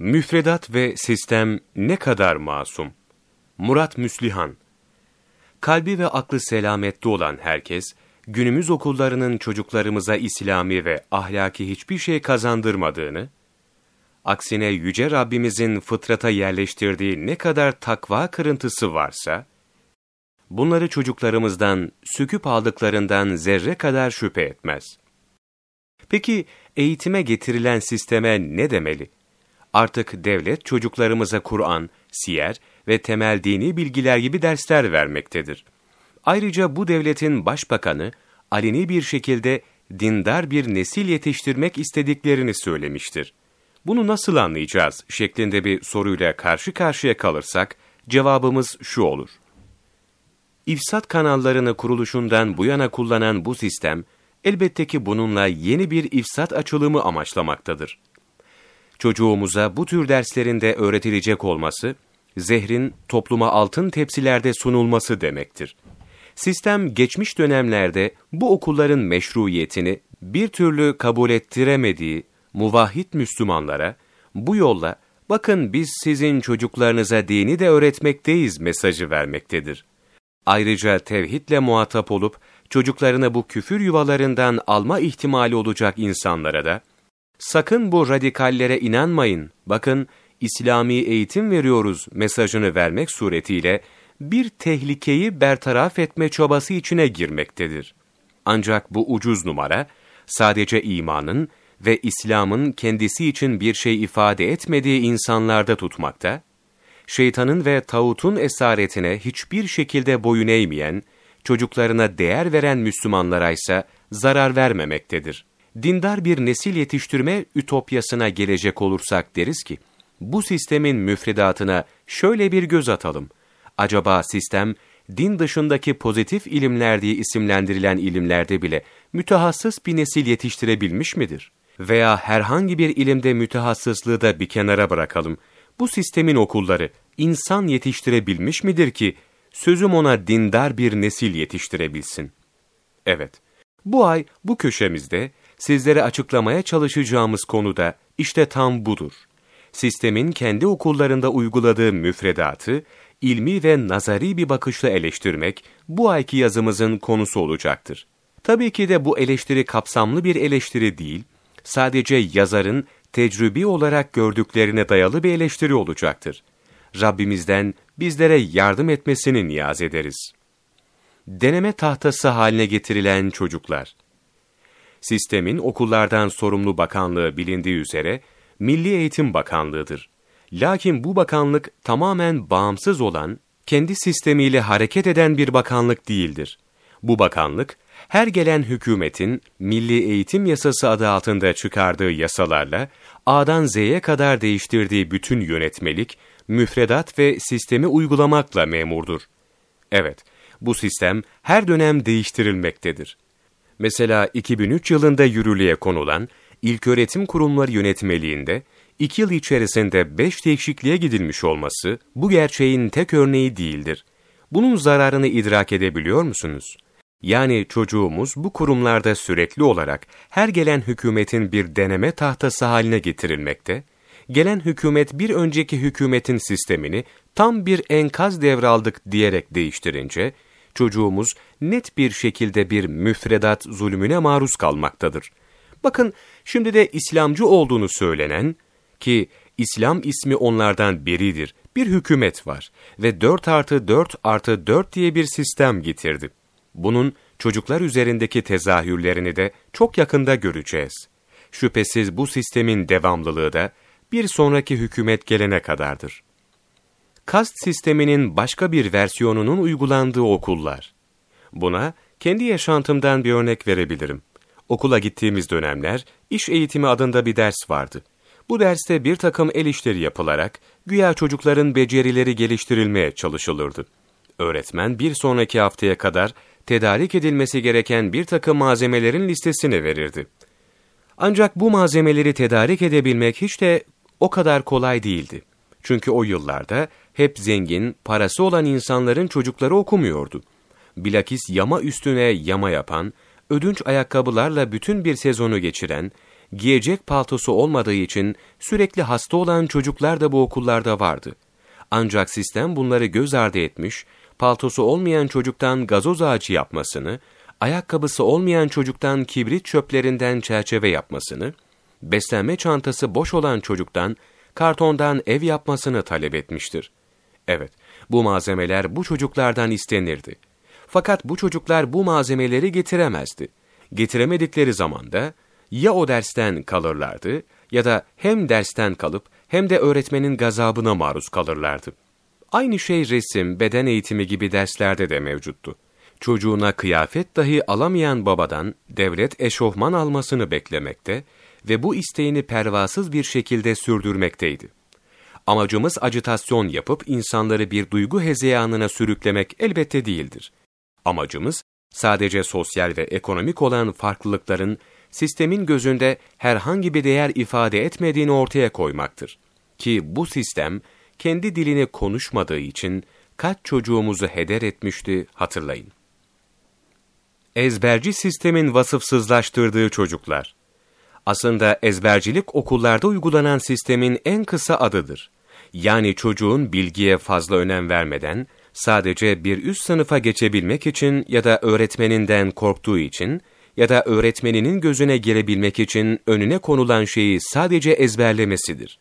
Müfredat ve sistem ne kadar masum? Murat Müslihan Kalbi ve aklı selamette olan herkes, günümüz okullarının çocuklarımıza İslami ve ahlaki hiçbir şey kazandırmadığını, aksine Yüce Rabbimizin fıtrata yerleştirdiği ne kadar takva kırıntısı varsa, bunları çocuklarımızdan süküp aldıklarından zerre kadar şüphe etmez. Peki eğitime getirilen sisteme ne demeli? Artık devlet çocuklarımıza Kur'an, siyer ve temel dini bilgiler gibi dersler vermektedir. Ayrıca bu devletin başbakanı aleni bir şekilde dindar bir nesil yetiştirmek istediklerini söylemiştir. Bunu nasıl anlayacağız şeklinde bir soruyla karşı karşıya kalırsak cevabımız şu olur. İfsat kanallarını kuruluşundan bu yana kullanan bu sistem elbette ki bununla yeni bir ifsat açılımı amaçlamaktadır. Çocuğumuza bu tür derslerinde öğretilecek olması, zehrin topluma altın tepsilerde sunulması demektir. Sistem geçmiş dönemlerde bu okulların meşruiyetini bir türlü kabul ettiremediği muvahhid Müslümanlara bu yolla bakın biz sizin çocuklarınıza dini de öğretmekteyiz mesajı vermektedir. Ayrıca tevhidle muhatap olup çocuklarını bu küfür yuvalarından alma ihtimali olacak insanlara da sakın bu radikallere inanmayın, bakın İslami eğitim veriyoruz mesajını vermek suretiyle bir tehlikeyi bertaraf etme çabası içine girmektedir. Ancak bu ucuz numara sadece imanın ve İslam'ın kendisi için bir şey ifade etmediği insanlarda tutmakta, şeytanın ve tağutun esaretine hiçbir şekilde boyun eğmeyen, çocuklarına değer veren Müslümanlara ise zarar vermemektedir. Dindar bir nesil yetiştirme ütopyasına gelecek olursak deriz ki, bu sistemin müfredatına şöyle bir göz atalım. Acaba sistem, din dışındaki pozitif ilimler diye isimlendirilen ilimlerde bile mütehassıs bir nesil yetiştirebilmiş midir? Veya herhangi bir ilimde mütehassıslığı da bir kenara bırakalım. Bu sistemin okulları insan yetiştirebilmiş midir ki sözüm ona dindar bir nesil yetiştirebilsin? Evet, bu ay bu köşemizde sizlere açıklamaya çalışacağımız konuda işte tam budur. Sistemin kendi okullarında uyguladığı müfredatı, ilmi ve nazari bir bakışla eleştirmek bu ayki yazımızın konusu olacaktır. Tabii ki de bu eleştiri kapsamlı bir eleştiri değil, sadece yazarın tecrübi olarak gördüklerine dayalı bir eleştiri olacaktır. Rabbimizden bizlere yardım etmesini niyaz ederiz. Deneme tahtası haline getirilen çocuklar. Sistemin okullardan sorumlu bakanlığı bilindiği üzere Milli Eğitim Bakanlığı'dır. Lakin bu bakanlık tamamen bağımsız olan, kendi sistemiyle hareket eden bir bakanlık değildir. Bu bakanlık, her gelen hükümetin Milli Eğitim Yasası adı altında çıkardığı yasalarla A'dan Z'ye kadar değiştirdiği bütün yönetmelik, müfredat ve sistemi uygulamakla memurdur. Evet, bu sistem her dönem değiştirilmektedir. Mesela 2003 yılında yürürlüğe konulan İlköğretim Kurumları Yönetmeliğinde 2 yıl içerisinde 5 değişikliğe gidilmiş olması bu gerçeğin tek örneği değildir. Bunun zararını idrak edebiliyor musunuz? Yani çocuğumuz bu kurumlarda sürekli olarak her gelen hükümetin bir deneme tahtası haline getirilmekte, gelen hükümet bir önceki hükümetin sistemini tam bir enkaz devraldık diyerek değiştirince, çocuğumuz net bir şekilde bir müfredat zulmüne maruz kalmaktadır. Bakın şimdi de İslamcı olduğunu söylenen ki İslam ismi onlardan biridir. Bir hükümet var ve 4 artı 4 artı 4 diye bir sistem getirdi. Bunun çocuklar üzerindeki tezahürlerini de çok yakında göreceğiz. Şüphesiz bu sistemin devamlılığı da bir sonraki hükümet gelene kadardır. Kast sisteminin başka bir versiyonunun uygulandığı okullar. Buna kendi yaşantımdan bir örnek verebilirim. Okula gittiğimiz dönemler iş eğitimi adında bir ders vardı. Bu derste bir takım el işleri yapılarak güya çocukların becerileri geliştirilmeye çalışılırdı. Öğretmen bir sonraki haftaya kadar tedarik edilmesi gereken bir takım malzemelerin listesini verirdi. Ancak bu malzemeleri tedarik edebilmek hiç de o kadar kolay değildi. Çünkü o yıllarda hep zengin, parası olan insanların çocukları okumuyordu. Bilakis yama üstüne yama yapan, ödünç ayakkabılarla bütün bir sezonu geçiren, Giyecek paltosu olmadığı için sürekli hasta olan çocuklar da bu okullarda vardı. Ancak sistem bunları göz ardı etmiş, paltosu olmayan çocuktan gazoz ağacı yapmasını, ayakkabısı olmayan çocuktan kibrit çöplerinden çerçeve yapmasını, beslenme çantası boş olan çocuktan kartondan ev yapmasını talep etmiştir. Evet, bu malzemeler bu çocuklardan istenirdi. Fakat bu çocuklar bu malzemeleri getiremezdi. Getiremedikleri zaman da ya o dersten kalırlardı ya da hem dersten kalıp hem de öğretmenin gazabına maruz kalırlardı. Aynı şey resim, beden eğitimi gibi derslerde de mevcuttu. Çocuğuna kıyafet dahi alamayan babadan devlet eşofman almasını beklemekte ve bu isteğini pervasız bir şekilde sürdürmekteydi. Amacımız acitasyon yapıp insanları bir duygu hezeyanına sürüklemek elbette değildir. Amacımız sadece sosyal ve ekonomik olan farklılıkların sistemin gözünde herhangi bir değer ifade etmediğini ortaya koymaktır. Ki bu sistem kendi dilini konuşmadığı için kaç çocuğumuzu heder etmişti hatırlayın. Ezberci sistemin vasıfsızlaştırdığı çocuklar. Aslında ezbercilik okullarda uygulanan sistemin en kısa adıdır. Yani çocuğun bilgiye fazla önem vermeden, sadece bir üst sınıfa geçebilmek için ya da öğretmeninden korktuğu için ya da öğretmeninin gözüne girebilmek için önüne konulan şeyi sadece ezberlemesidir.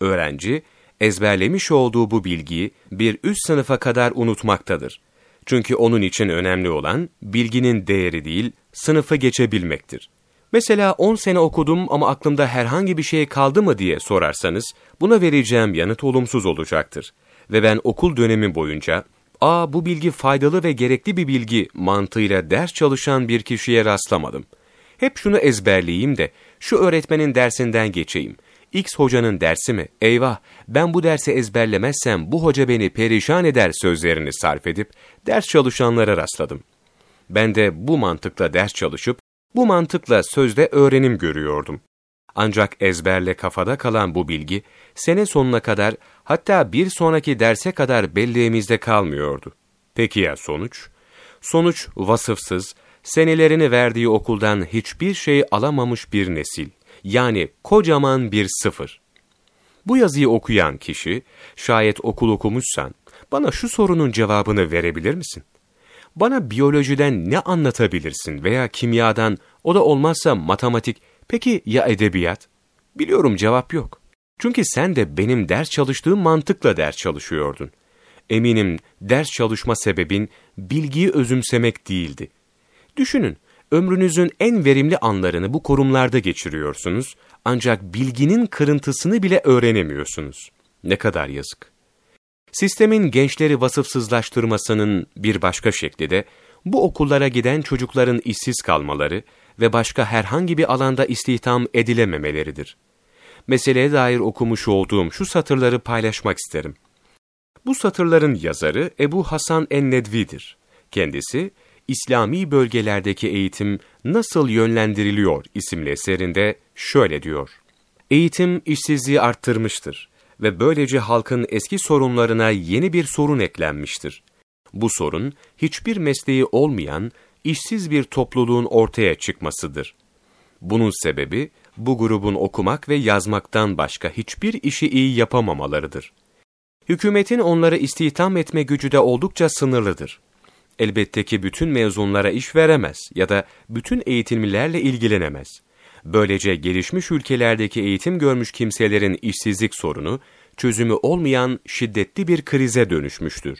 Öğrenci, ezberlemiş olduğu bu bilgiyi bir üst sınıfa kadar unutmaktadır. Çünkü onun için önemli olan bilginin değeri değil, sınıfı geçebilmektir. Mesela 10 sene okudum ama aklımda herhangi bir şey kaldı mı diye sorarsanız, buna vereceğim yanıt olumsuz olacaktır. Ve ben okul dönemi boyunca, ''Aa bu bilgi faydalı ve gerekli bir bilgi'' mantığıyla ders çalışan bir kişiye rastlamadım. Hep şunu ezberleyeyim de, şu öğretmenin dersinden geçeyim. X hocanın dersi mi? Eyvah, ben bu dersi ezberlemezsem bu hoca beni perişan eder sözlerini sarf edip ders çalışanlara rastladım. Ben de bu mantıkla ders çalışıp, bu mantıkla sözde öğrenim görüyordum. Ancak ezberle kafada kalan bu bilgi, sene sonuna kadar hatta bir sonraki derse kadar belleğimizde kalmıyordu. Peki ya sonuç? Sonuç vasıfsız, senelerini verdiği okuldan hiçbir şey alamamış bir nesil. Yani kocaman bir sıfır. Bu yazıyı okuyan kişi, şayet okul okumuşsan, bana şu sorunun cevabını verebilir misin? Bana biyolojiden ne anlatabilirsin veya kimyadan, o da olmazsa matematik, peki ya edebiyat? Biliyorum cevap yok. Çünkü sen de benim ders çalıştığım mantıkla ders çalışıyordun. Eminim ders çalışma sebebin bilgiyi özümsemek değildi. Düşünün, ömrünüzün en verimli anlarını bu kurumlarda geçiriyorsunuz ancak bilginin kırıntısını bile öğrenemiyorsunuz. Ne kadar yazık. Sistemin gençleri vasıfsızlaştırmasının bir başka şekli de bu okullara giden çocukların işsiz kalmaları ve başka herhangi bir alanda istihdam edilememeleridir. Meseleye dair okumuş olduğum şu satırları paylaşmak isterim. Bu satırların yazarı Ebu Hasan en-Nedvi'dir. Kendisi, İslami bölgelerdeki eğitim nasıl yönlendiriliyor isimli eserinde şöyle diyor. Eğitim işsizliği arttırmıştır ve böylece halkın eski sorunlarına yeni bir sorun eklenmiştir. Bu sorun, hiçbir mesleği olmayan, işsiz bir topluluğun ortaya çıkmasıdır. Bunun sebebi, bu grubun okumak ve yazmaktan başka hiçbir işi iyi yapamamalarıdır. Hükümetin onları istihdam etme gücü de oldukça sınırlıdır. Elbette ki bütün mezunlara iş veremez ya da bütün eğitimlilerle ilgilenemez. Böylece gelişmiş ülkelerdeki eğitim görmüş kimselerin işsizlik sorunu, çözümü olmayan şiddetli bir krize dönüşmüştür.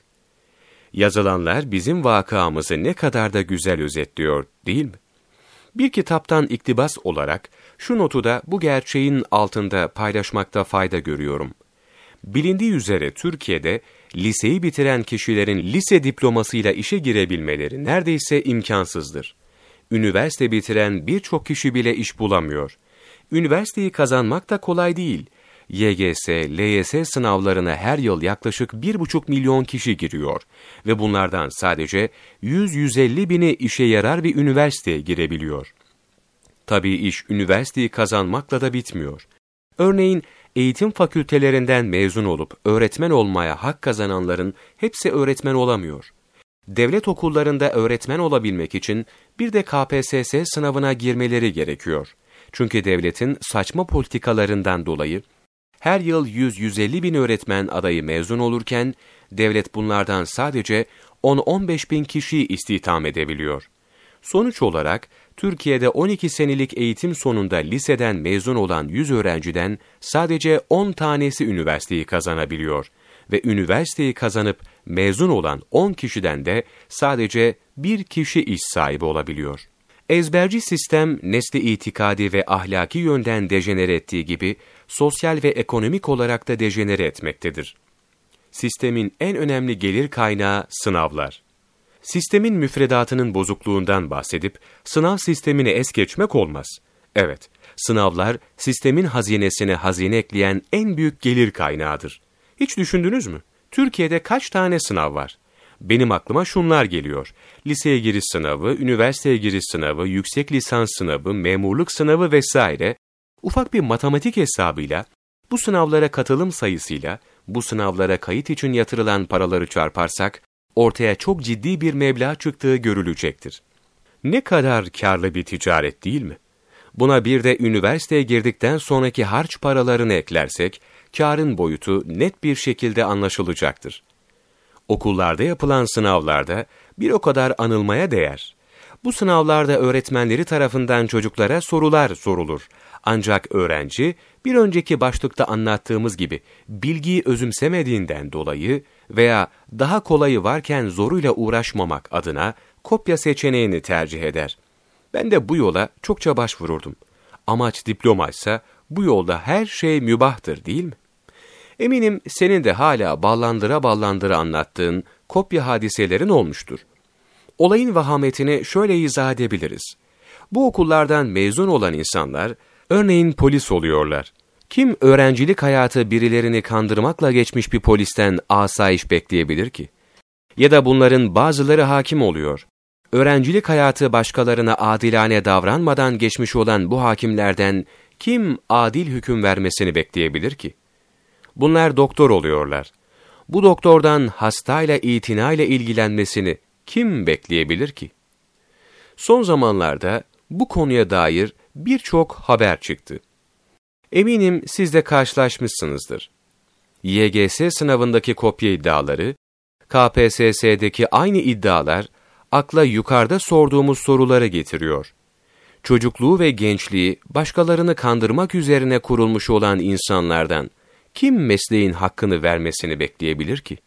Yazılanlar bizim vakamızı ne kadar da güzel özetliyor değil mi? Bir kitaptan iktibas olarak şu notu da bu gerçeğin altında paylaşmakta fayda görüyorum. Bilindiği üzere Türkiye'de liseyi bitiren kişilerin lise diplomasıyla işe girebilmeleri neredeyse imkansızdır. Üniversite bitiren birçok kişi bile iş bulamıyor. Üniversiteyi kazanmak da kolay değil. YGS, LYS sınavlarına her yıl yaklaşık 1,5 milyon kişi giriyor ve bunlardan sadece 100-150 bini işe yarar bir üniversiteye girebiliyor. Tabii iş üniversiteyi kazanmakla da bitmiyor. Örneğin eğitim fakültelerinden mezun olup öğretmen olmaya hak kazananların hepsi öğretmen olamıyor. Devlet okullarında öğretmen olabilmek için bir de KPSS sınavına girmeleri gerekiyor. Çünkü devletin saçma politikalarından dolayı her yıl 100-150 bin öğretmen adayı mezun olurken, devlet bunlardan sadece 10-15 bin kişiyi istihdam edebiliyor. Sonuç olarak, Türkiye'de 12 senelik eğitim sonunda liseden mezun olan 100 öğrenciden sadece 10 tanesi üniversiteyi kazanabiliyor ve üniversiteyi kazanıp mezun olan 10 kişiden de sadece bir kişi iş sahibi olabiliyor. Ezberci sistem nesli itikadi ve ahlaki yönden dejenere ettiği gibi sosyal ve ekonomik olarak da dejenere etmektedir. Sistemin en önemli gelir kaynağı sınavlar. Sistemin müfredatının bozukluğundan bahsedip sınav sistemini es geçmek olmaz. Evet, sınavlar sistemin hazinesine hazine ekleyen en büyük gelir kaynağıdır. Hiç düşündünüz mü? Türkiye'de kaç tane sınav var? Benim aklıma şunlar geliyor. Liseye giriş sınavı, üniversiteye giriş sınavı, yüksek lisans sınavı, memurluk sınavı vesaire. Ufak bir matematik hesabıyla, bu sınavlara katılım sayısıyla, bu sınavlara kayıt için yatırılan paraları çarparsak, ortaya çok ciddi bir meblağ çıktığı görülecektir. Ne kadar karlı bir ticaret değil mi? Buna bir de üniversiteye girdikten sonraki harç paralarını eklersek, karın boyutu net bir şekilde anlaşılacaktır. Okullarda yapılan sınavlarda bir o kadar anılmaya değer. Bu sınavlarda öğretmenleri tarafından çocuklara sorular sorulur. Ancak öğrenci bir önceki başlıkta anlattığımız gibi bilgiyi özümsemediğinden dolayı veya daha kolayı varken zoruyla uğraşmamak adına kopya seçeneğini tercih eder. Ben de bu yola çokça başvururdum. Amaç diplomaysa bu yolda her şey mübahtır değil mi? Eminim senin de hala ballandıra ballandıra anlattığın kopya hadiselerin olmuştur. Olayın vahametini şöyle izah edebiliriz. Bu okullardan mezun olan insanlar, örneğin polis oluyorlar. Kim öğrencilik hayatı birilerini kandırmakla geçmiş bir polisten asayiş bekleyebilir ki? Ya da bunların bazıları hakim oluyor. Öğrencilik hayatı başkalarına adilane davranmadan geçmiş olan bu hakimlerden kim adil hüküm vermesini bekleyebilir ki? Bunlar doktor oluyorlar. Bu doktordan hastayla itinayla ilgilenmesini kim bekleyebilir ki? Son zamanlarda bu konuya dair birçok haber çıktı. Eminim siz de karşılaşmışsınızdır. YGS sınavındaki kopya iddiaları, KPSS'deki aynı iddialar akla yukarıda sorduğumuz soruları getiriyor. Çocukluğu ve gençliği başkalarını kandırmak üzerine kurulmuş olan insanlardan kim mesleğin hakkını vermesini bekleyebilir ki?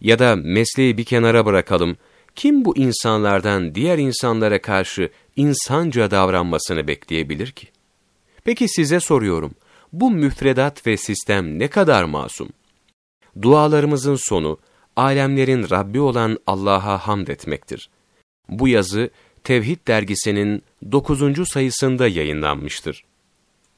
Ya da mesleği bir kenara bırakalım, kim bu insanlardan diğer insanlara karşı insanca davranmasını bekleyebilir ki? Peki size soruyorum, bu müfredat ve sistem ne kadar masum? Dualarımızın sonu, alemlerin Rabbi olan Allah'a hamd etmektir. Bu yazı, Tevhid dergisinin 9. sayısında yayınlanmıştır.